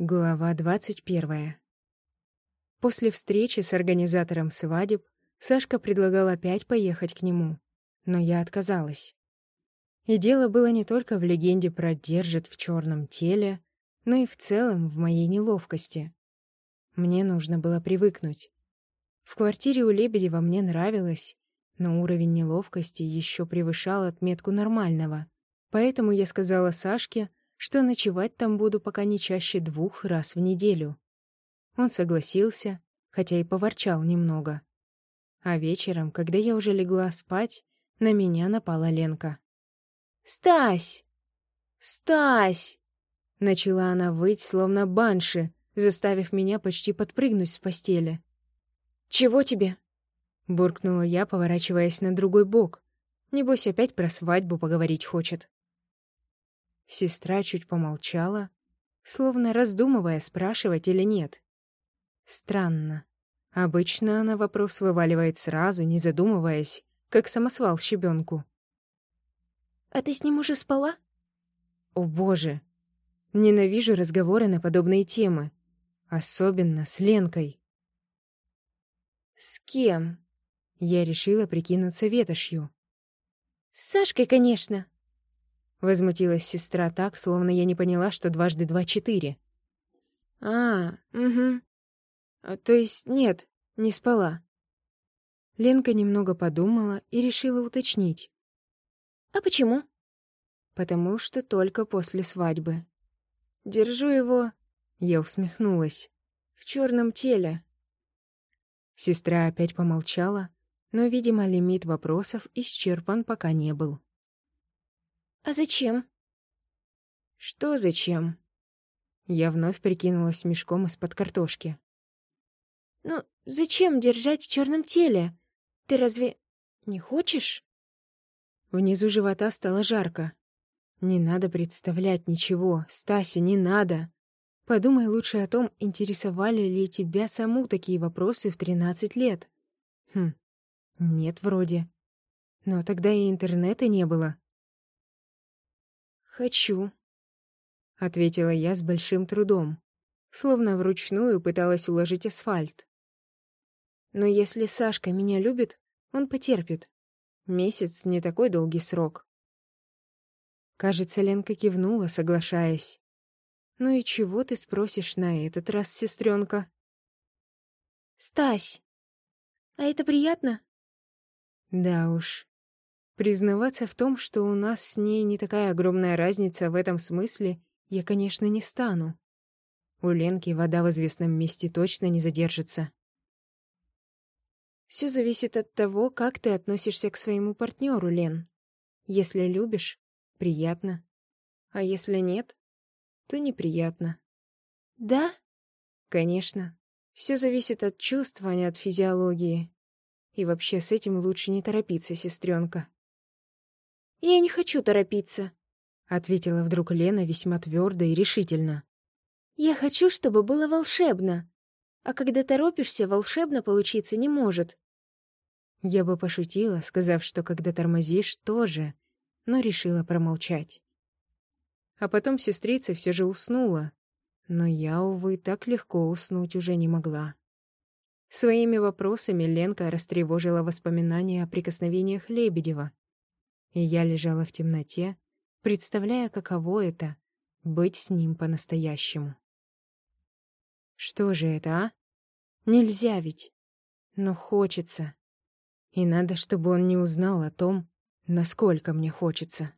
Глава двадцать первая. После встречи с организатором свадеб Сашка предлагал опять поехать к нему, но я отказалась. И дело было не только в легенде про «держит в черном теле», но и в целом в моей неловкости. Мне нужно было привыкнуть. В квартире у Лебедева мне нравилось, но уровень неловкости еще превышал отметку нормального, поэтому я сказала Сашке, что ночевать там буду пока не чаще двух раз в неделю. Он согласился, хотя и поворчал немного. А вечером, когда я уже легла спать, на меня напала Ленка. «Стась! Стась!» Начала она выть, словно банши, заставив меня почти подпрыгнуть с постели. «Чего тебе?» Буркнула я, поворачиваясь на другой бок. Небось, опять про свадьбу поговорить хочет. Сестра чуть помолчала, словно раздумывая, спрашивать или нет. Странно. Обычно она вопрос вываливает сразу, не задумываясь, как самосвал щебенку. «А ты с ним уже спала?» «О, боже! Ненавижу разговоры на подобные темы. Особенно с Ленкой». «С кем?» Я решила прикинуться ветошью. «С Сашкой, конечно!» Возмутилась сестра так, словно я не поняла, что дважды два — четыре. «А, угу. А, то есть нет, не спала». Ленка немного подумала и решила уточнить. «А почему?» «Потому что только после свадьбы. Держу его...» Я усмехнулась. «В черном теле». Сестра опять помолчала, но, видимо, лимит вопросов исчерпан пока не был. «А зачем?» «Что зачем?» Я вновь прикинулась мешком из-под картошки. «Ну, зачем держать в черном теле? Ты разве не хочешь?» Внизу живота стало жарко. «Не надо представлять ничего, Стася, не надо. Подумай лучше о том, интересовали ли тебя саму такие вопросы в тринадцать лет. Хм, нет, вроде. Но тогда и интернета не было. «Хочу», — ответила я с большим трудом, словно вручную пыталась уложить асфальт. «Но если Сашка меня любит, он потерпит. Месяц — не такой долгий срок». Кажется, Ленка кивнула, соглашаясь. «Ну и чего ты спросишь на этот раз, сестренка? «Стась, а это приятно?» «Да уж, Признаваться в том, что у нас с ней не такая огромная разница в этом смысле, я, конечно, не стану. У Ленки вода в известном месте точно не задержится. Все зависит от того, как ты относишься к своему партнеру, Лен. Если любишь — приятно. А если нет, то неприятно. Да? Конечно. Все зависит от чувств, а не от физиологии. И вообще с этим лучше не торопиться, сестренка. «Я не хочу торопиться», — ответила вдруг Лена весьма твердо и решительно. «Я хочу, чтобы было волшебно. А когда торопишься, волшебно получиться не может». Я бы пошутила, сказав, что когда тормозишь, тоже, но решила промолчать. А потом сестрица все же уснула, но я, увы, так легко уснуть уже не могла. Своими вопросами Ленка растревожила воспоминания о прикосновениях Лебедева и я лежала в темноте, представляя, каково это — быть с ним по-настоящему. Что же это, а? Нельзя ведь. Но хочется. И надо, чтобы он не узнал о том, насколько мне хочется.